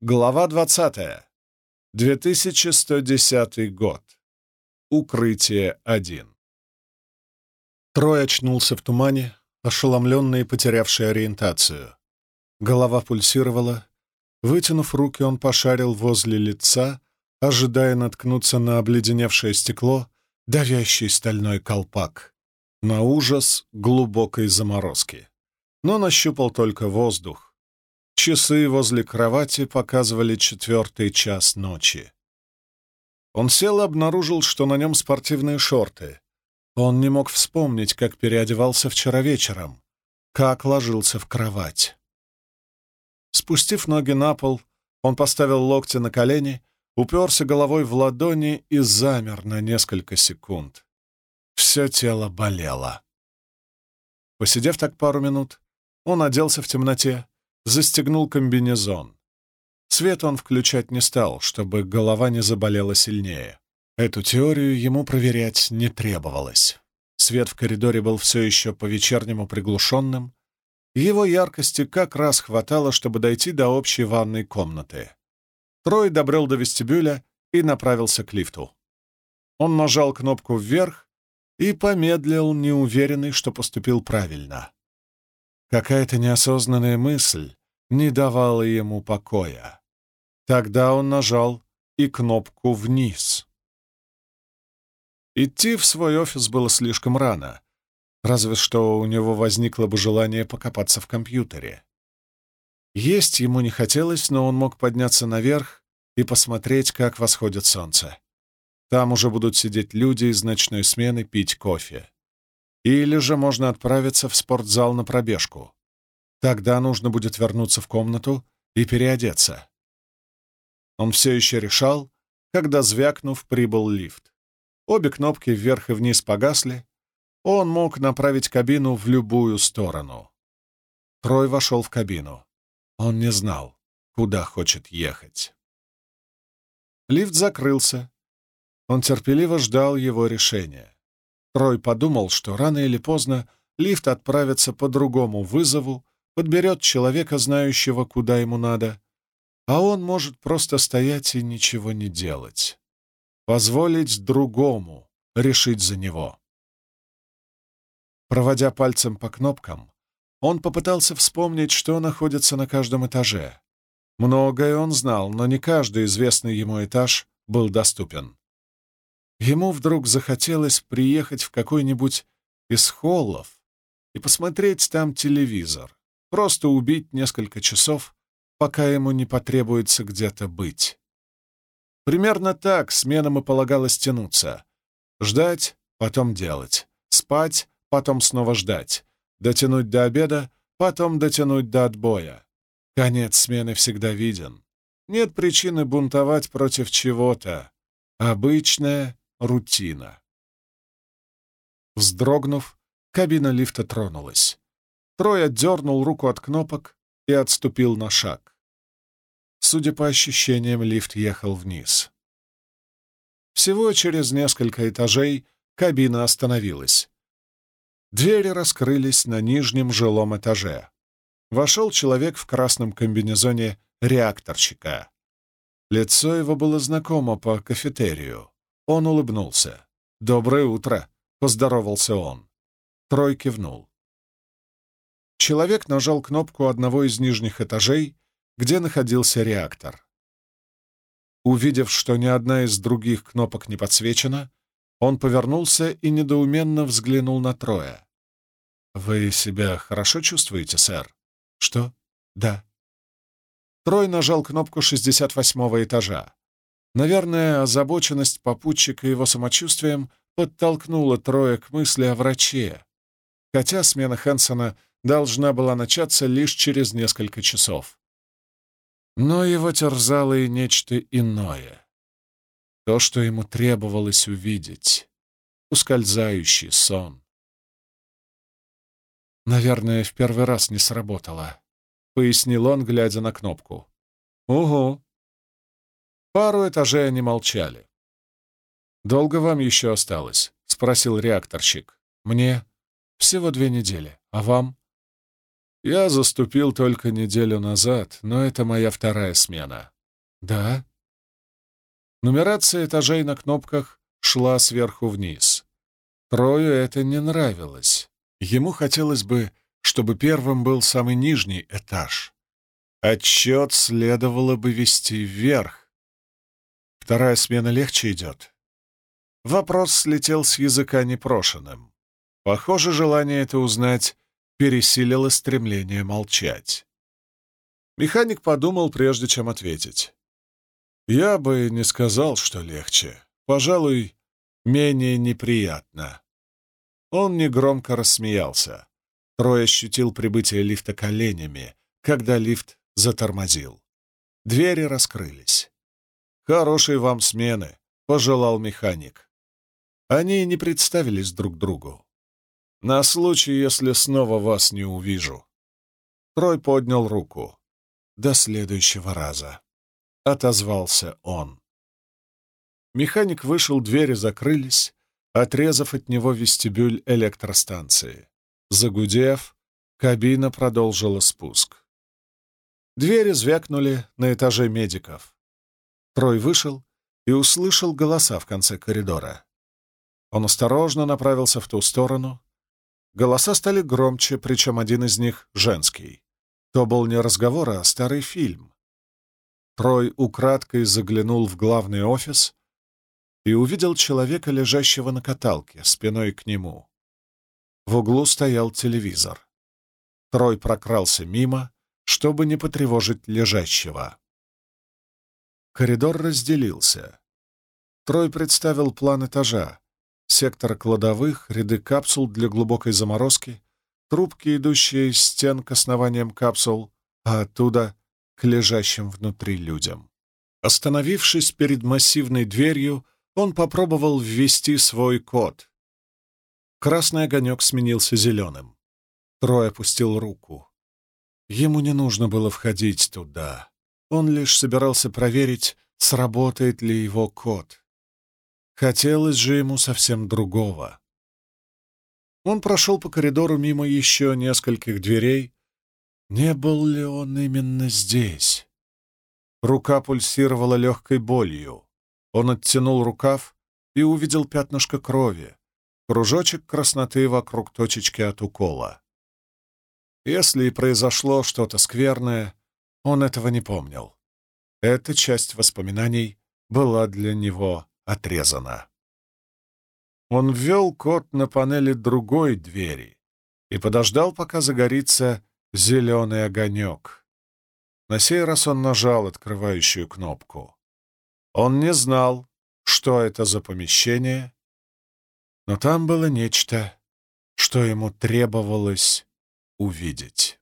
Глава 20. 2110 год. Укрытие 1. Трой очнулся в тумане, ошеломленный и потерявший ориентацию. Голова пульсировала. Вытянув руки, он пошарил возле лица, ожидая наткнуться на обледеневшее стекло, давящий стальной колпак. На ужас глубокой заморозки. Но нащупал только воздух Часы возле кровати показывали четвертый час ночи. Он сел и обнаружил, что на нем спортивные шорты. Он не мог вспомнить, как переодевался вчера вечером, как ложился в кровать. Спустив ноги на пол, он поставил локти на колени, уперся головой в ладони и замер на несколько секунд. Все тело болело. Посидев так пару минут, он оделся в темноте, застегнул комбинезон. Свет он включать не стал, чтобы голова не заболела сильнее. Эту теорию ему проверять не требовалось. Свет в коридоре был все еще по-вечернему приглушенным. Его яркости как раз хватало, чтобы дойти до общей ванной комнаты. Трой добрел до вестибюля и направился к лифту. Он нажал кнопку вверх и помедлил, неуверенный, что поступил правильно. Какая-то неосознанная мысль не давала ему покоя. Тогда он нажал и кнопку «Вниз». Идти в свой офис было слишком рано, разве что у него возникло бы желание покопаться в компьютере. Есть ему не хотелось, но он мог подняться наверх и посмотреть, как восходит солнце. Там уже будут сидеть люди из ночной смены пить кофе. Или же можно отправиться в спортзал на пробежку. Тогда нужно будет вернуться в комнату и переодеться. Он все еще решал, когда, звякнув, прибыл лифт. Обе кнопки вверх и вниз погасли. Он мог направить кабину в любую сторону. Трой вошел в кабину. Он не знал, куда хочет ехать. Лифт закрылся. Он терпеливо ждал его решения. Трой подумал, что рано или поздно лифт отправится по другому вызову, подберет человека, знающего, куда ему надо, а он может просто стоять и ничего не делать. Позволить другому решить за него. Проводя пальцем по кнопкам, он попытался вспомнить, что находится на каждом этаже. Многое он знал, но не каждый известный ему этаж был доступен. Ему вдруг захотелось приехать в какой-нибудь из холлов и посмотреть там телевизор, просто убить несколько часов, пока ему не потребуется где-то быть. Примерно так сменам и полагалось тянуться. Ждать, потом делать. Спать, потом снова ждать. Дотянуть до обеда, потом дотянуть до отбоя. Конец смены всегда виден. Нет причины бунтовать против чего-то. Обычная рутина. Вздрогнув, кабина лифта тронулась. Трой отдернул руку от кнопок и отступил на шаг. Судя по ощущениям, лифт ехал вниз. Всего через несколько этажей кабина остановилась. Двери раскрылись на нижнем жилом этаже. Вошел человек в красном комбинезоне реакторщика. Лицо его было знакомо по кафетерию. Он улыбнулся. «Доброе утро!» — поздоровался он. Трой кивнул. Человек нажал кнопку одного из нижних этажей, где находился реактор. Увидев, что ни одна из других кнопок не подсвечена, он повернулся и недоуменно взглянул на Троя. «Вы себя хорошо чувствуете, сэр?» «Что?» «Да». Трой нажал кнопку 68-го этажа. Наверное, озабоченность попутчика его самочувствием подтолкнула Троя к мысли о враче, хотя смена Хэнсона должна была начаться лишь через несколько часов. Но его терзало и нечто иное. То, что ему требовалось увидеть. Ускользающий сон. «Наверное, в первый раз не сработало», — пояснил он, глядя на кнопку. «Угу», Пару этажей они молчали. «Долго вам еще осталось?» — спросил реакторщик. «Мне всего две недели. А вам?» Я заступил только неделю назад, но это моя вторая смена. Да? Нумерация этажей на кнопках шла сверху вниз. Трою это не нравилось. Ему хотелось бы, чтобы первым был самый нижний этаж. Отчет следовало бы вести вверх. Вторая смена легче идет. Вопрос слетел с языка непрошенным. Похоже, желание это узнать пересилило стремление молчать. Механик подумал, прежде чем ответить. «Я бы не сказал, что легче. Пожалуй, менее неприятно». Он негромко рассмеялся. Трой ощутил прибытие лифта коленями, когда лифт затормозил. Двери раскрылись. «Хорошей вам смены», — пожелал механик. Они не представились друг другу. «На случай, если снова вас не увижу». Трой поднял руку. «До следующего раза», — отозвался он. Механик вышел, двери закрылись, отрезав от него вестибюль электростанции. Загудев, кабина продолжила спуск. Двери звякнули на этаже медиков. Трой вышел и услышал голоса в конце коридора. Он осторожно направился в ту сторону. Голоса стали громче, причем один из них — женский. То был не разговор, а старый фильм. Трой украдкой заглянул в главный офис и увидел человека, лежащего на каталке, спиной к нему. В углу стоял телевизор. Трой прокрался мимо, чтобы не потревожить лежащего. Коридор разделился. Трой представил план этажа, сектор кладовых, ряды капсул для глубокой заморозки, трубки, идущие из стен к основаниям капсул, а оттуда — к лежащим внутри людям. Остановившись перед массивной дверью, он попробовал ввести свой код. Красный огонек сменился зеленым. Трой опустил руку. Ему не нужно было входить туда. Он лишь собирался проверить, сработает ли его код. Хотелось же ему совсем другого. Он прошел по коридору мимо еще нескольких дверей. Не был ли он именно здесь? Рука пульсировала легкой болью. Он оттянул рукав и увидел пятнышко крови, кружочек красноты вокруг точечки от укола. Если и произошло что-то скверное, он этого не помнил. Эта часть воспоминаний была для него отрезана. Он ввел код на панели другой двери и подождал, пока загорится зеленый огонек. На сей раз он нажал открывающую кнопку. Он не знал, что это за помещение, но там было нечто, что ему требовалось увидеть.